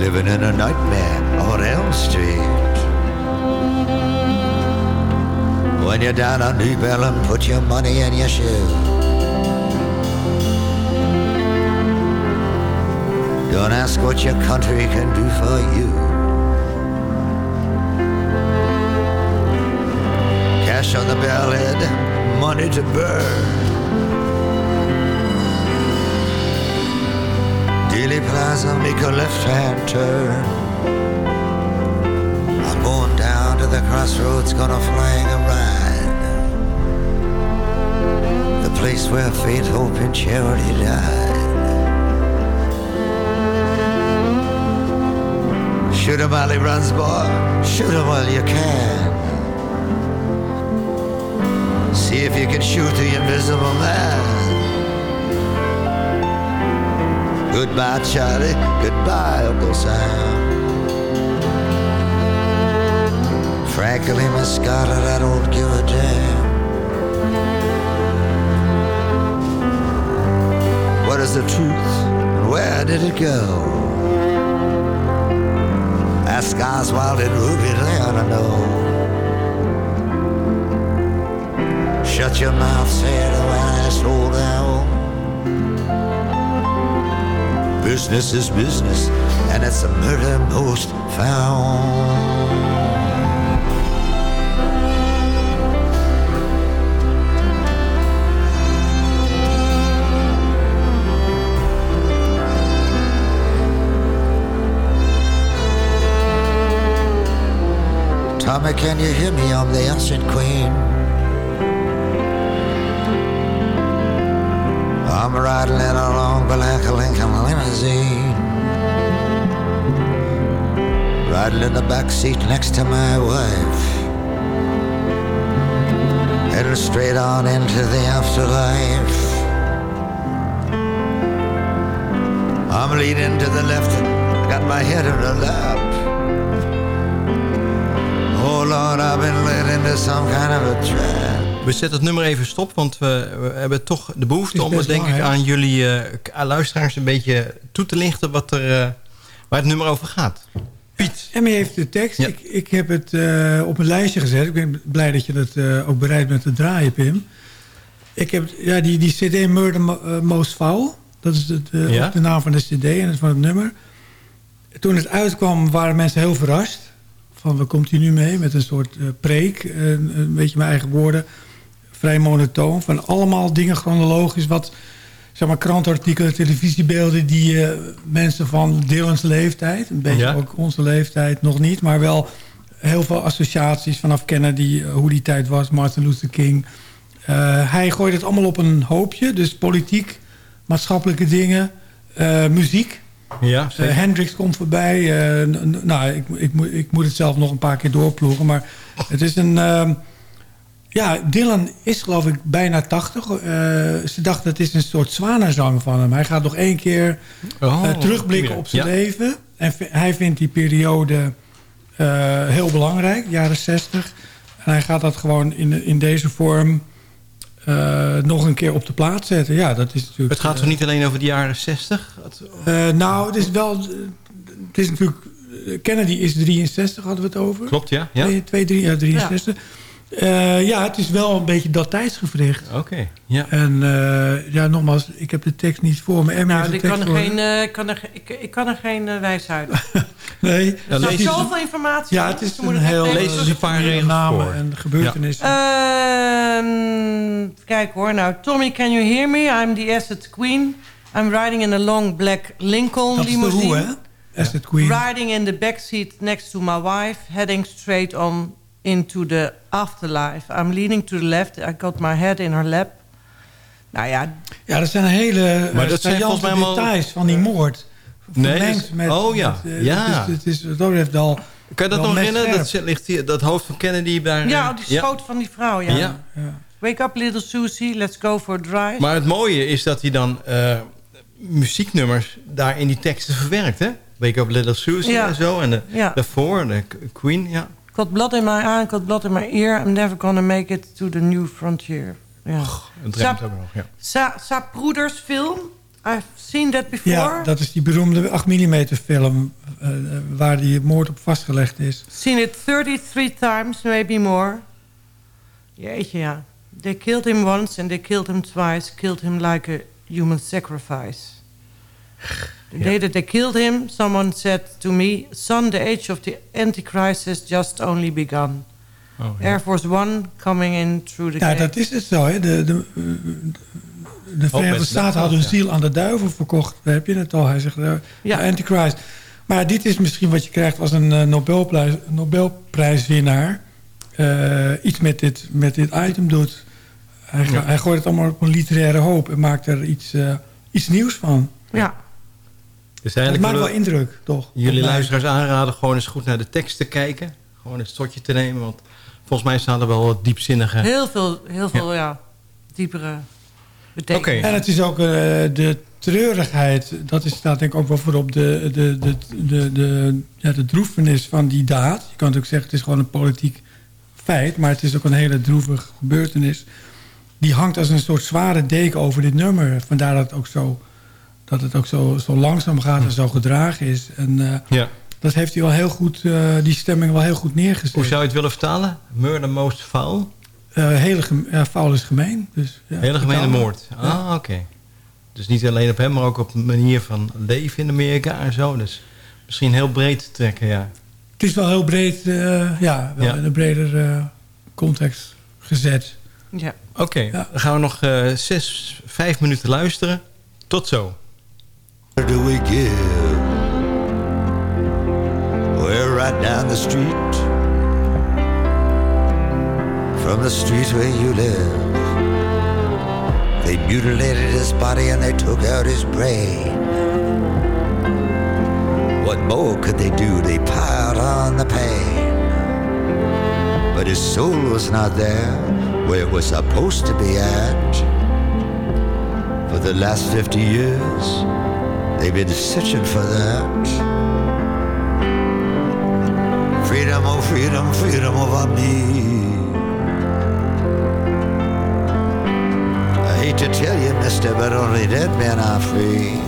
Living in a nightmare on Elm Street. When you're down on New Bellum, put your money in your shoe. Don't ask what your country can do for you. Cash on the bellhead, money to burn. Dealey Plaza, make a left-hand turn. I'm going down to the crossroads, gonna flag place where faith, hope, and charity died. Shoot 'em while he runs, boy. Shoot 'em while you can. See if you can shoot the invisible man. Goodbye, Charlie. Goodbye, Uncle Sam. Frankly, Miss Scarlett, I don't give a damn. The truth? And where did it go? Ask Oswald and Ruby, know. Shut your mouth, say the last slow down. Business is business, and it's a murder most found. Tommy, can you hear me? I'm the ancient queen. I'm riding in a long black Lincoln limousine. Riding in the back seat next to my wife. Heading straight on into the afterlife. I'm leaning to the left, got my head in the lap. Lord, I've been led into some kind of a trap. We zetten het nummer even stop, want we, we hebben toch de behoefte om het denk lang, ik aan jullie eh, luisteraars een beetje toe te lichten wat er, eh, waar het nummer over gaat. Piet. Emmy heeft de tekst. Ik, ik heb het eh, op een lijstje gezet. Ik ben blij dat je dat eh, ook bereid bent te draaien, Pim. Ik heb ja, die, die CD Murder Mo- Most Foul. Dat is Ja? ook de naam van de cd en van het nummer. Toen het uitkwam waren mensen heel verrast. Van, waar komt hij nu mee? Met een soort eh, preek. eh, een beetje mijn eigen woorden. Vrij monotoon. Van allemaal dingen chronologisch. Wat, zeg maar, krantartikelen, televisiebeelden... die eh, mensen van Dylan's leeftijd... een beetje Ja. ook onze leeftijd nog niet... maar wel heel veel associaties vanaf Kennedy... hoe die tijd was, Martin Luther King... Hij gooit het allemaal op een hoopje. Dus politiek, maatschappelijke dingen, muziek. Ja. Hendrix komt voorbij. eh, nou, ik, ik, moet- ik moet het zelf nog een paar keer doorploegen. Maar het is een... ehm, ja, Dylan is geloof ik bijna 80. Eh, ze dachten het is een soort zwanenzang van hem. Hij gaat nog één keer Oh, terugblikken op zijn ja. leven. En hij vindt die periode heel belangrijk, jaren 60. En hij gaat dat gewoon in, in deze vorm eh, nog een keer op de plaats zetten. Ja, dat is natuurlijk... Het gaat eh, toch niet alleen over de jaren 60? Het- eh, nou, het is wel... Het is natuurlijk... Kennedy is 63, hadden we het over. Klopt, ja. ja. 2, 2 3, ja, 63. Ja. Ja, het is wel een beetje dat tijdsgevricht. Oké, ja. En eh, ja, nogmaals, ik heb de tekst niet voor me. Emmy Nou, ik kan, er voor geen, eh, ik, kan er, ik, ik kan er geen eh, wijs uit. Nee. Er staat is- zoveel informatie Ja, het is dus een heel... Lees eens een paar namen voor. en gebeurtenissen. Ehm, kijk hoor, nou. Tommy, can you hear me? I'm the Asset Queen. I'm riding in a long black Lincoln dat is de limousine. hoe, hè? Asset Queen. Riding in the backseat next to my wife. Heading straight on into the afterlife. I'm leaning to the left. I got my head in her lap. Nou ja, Ja, dat zijn hele Maar maar dat zijn volgens mij allemaal- details van die moord. Nee, Vermengd met, oh ja, met, eh, ja. Het is, het is, wat dat al... Kan je dat nog herinneren? Dat, ligt hier, dat hoofd van Kennedy daar. ja eh, die schoot van die vrouw, ja. Ja. Wake up little Susie, let's go for a drive. Maar het mooie is dat hij dan eh, muzieknummers daar in die teksten verwerkt, hè? Wake Up Little Susie Ja. en zo. En de, Ja. daarvoor, de Queen, ja. Got blood in my eye, got blood in my ear. I'm never gonna make it to the new frontier. Ja. Het ruimt ook nog, ja. Sa Broeders film. I've seen that before. Ja, dat is die beroemde 8 mm film... eh, waar die moord op vastgelegd is. Seen it 33 times, maybe more. Jeetje, ja. They killed him once and they killed him twice. Killed him like a human sacrifice. The day that they killed him, someone said to me... Son, the age of the Antichrist has just only begun. Oh, ja. Air Force One coming in through the Ja, gate. dat is het zo. Hè. De, de, de Verenigde Staten hadden hun ja. ziel aan de duivel verkocht. Daar heb je het al. Hij zegt, eh, Ja. de Antichrist. Maar dit is misschien wat je krijgt als een eh, Nobelprijs, Nobelprijswinnaar... eh, iets met dit, met dit item doet. Hij, hij gooit het allemaal op een literaire hoop... en maakt er iets, eh, iets nieuws van. Ja. Dus eigenlijk maakt wel indruk, toch? jullie luisteraars aanraden gewoon eens goed naar de tekst te kijken. Gewoon een stotje te nemen, want volgens mij staan er wel wat diepzinnige... Heel veel, heel veel ja. diepere betekenis. En het is ook eh, de treurigheid. Dat is, staat denk ik ook wel voorop de, de, de, de, de, ja, de droefenis van die daad. Je kan natuurlijk zeggen het is gewoon een politiek feit. Maar het is ook een hele droevige gebeurtenis. Die hangt als een soort zware deken over dit nummer. Vandaar dat het ook zo, dat het ook zo, zo langzaam gaat en zo gedragen is. En eh, Ja. dat heeft hij wel heel goed, eh, die stemming wel heel goed neergezet. Hoe zou je het willen vertalen? Murder most foul? Eh, hele foul is gemeen. Dus, ja, Hele gemene totaal. moord. Ah, oké. Dus niet alleen op hem, maar ook op de manier van leven in Amerika en zo. Dus misschien heel breed te trekken, ja. Het is wel heel breed, eh, ja, wel Ja. in een breder eh, context gezet. Ja. Oké, dan gaan we nog eh, zes, vijf minuten luisteren. Tot zo. Where do we give? We're right down the street from the street where you live. They mutilated his body and they took out his brain. What more could they do? They piled on the pain. But his soul was not there where it was supposed to be at. For the last 50 years, they've been searching for that. Freedom, oh freedom, freedom over me. I hate to tell you, mister, but only dead men are free.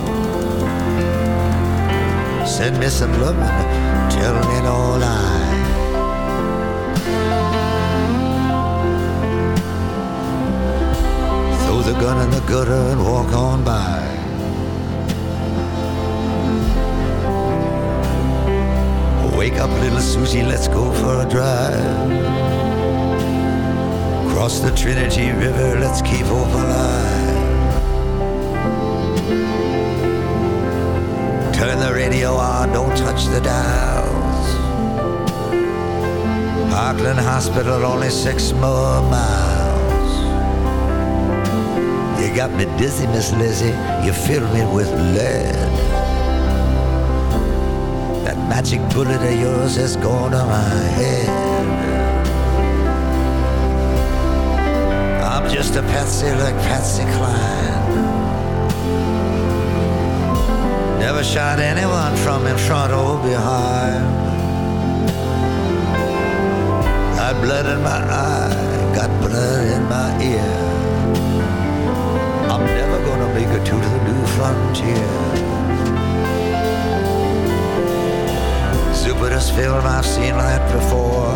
Send me some love, and tell me no lie. Throw the gun in the gutter and walk on by. Susie, let's go for a drive. Cross the Trinity River, let's keep hope alive. Turn the radio on, don't touch the dials. Parkland Hospital, only six more miles. You got me dizzy, Miss Lizzie, you fill me with lead. Magic bullet of yours has gone to my head. I'm just a patsy like Patsy Cline. Never shot anyone from in front or behind. Got blood in my eye, got blood in my ear. I'm never gonna make it to the new frontier. Stupidest film I've seen that before.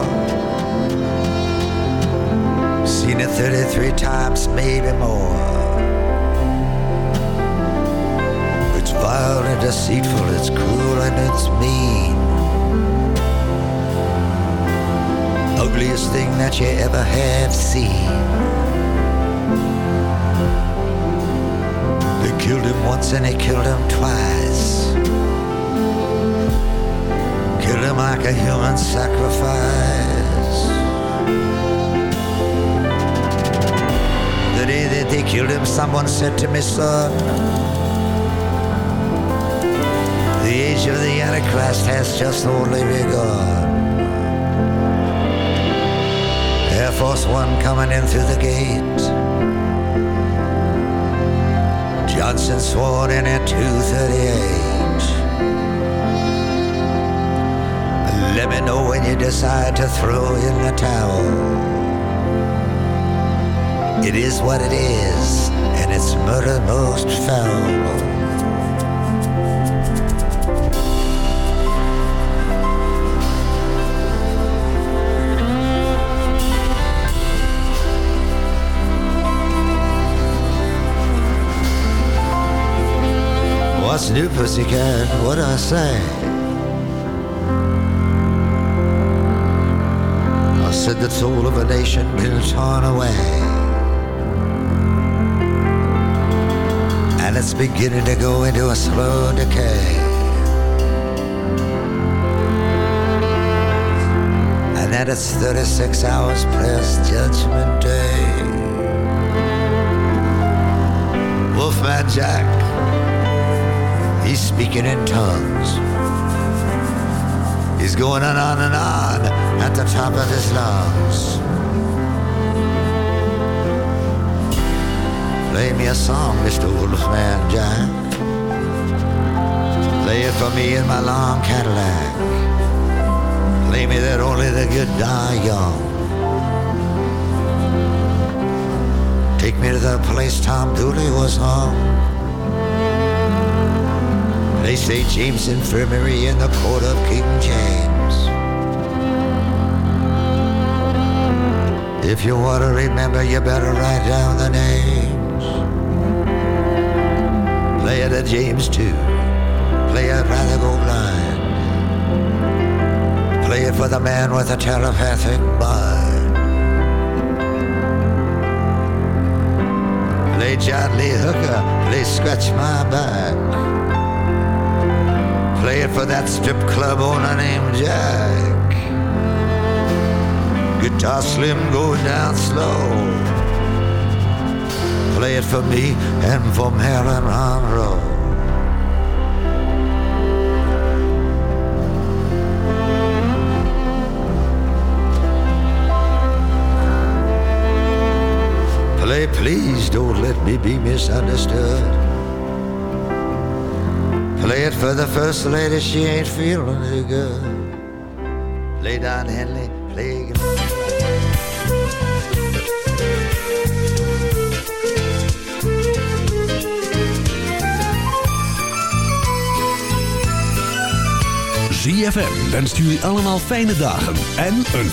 Seen it 33 times, maybe more. It's vile and deceitful, it's cruel and it's mean. Ugliest thing that you ever have seen. They killed him once and they killed him twice. Killed him like a human sacrifice. The day that they killed him, someone said to me, son, the age of the Antichrist has just only begun. Air Force One coming in through the gate. Johnson sworn in at 238. Let me know when you decide to throw in the towel. It is what it is, and it's murder most foul. What's new, pussycat? What do I say? Said the soul of a nation been torn away. And it's beginning to go into a slow decay. And that it's 36 hours past Judgment Day. Wolfman Jack He's speaking in tongues. He's going on and on at the top of his lungs. Play me a song, Mr. Wolfman Jack. Play it for me in my long Cadillac. Play me that only the good die young. Take me to the place Tom Dooley was hung. They say James Infirmary in the court of King James. If you want to remember, you better write down the names. Play it at James too. Play it rather go blind. Play it for the man with a telepathic mind. Play John Lee Hooker. Play Scratch My Back. For that strip club owner named Jack. Guitar slim going down slow. Play it for me and for Marilyn Monroe. Play, please don't let me be misunderstood. Play it for the first lady, she ain't feeling too good. Lay down, Henley, play allemaal fijne dagen en een voor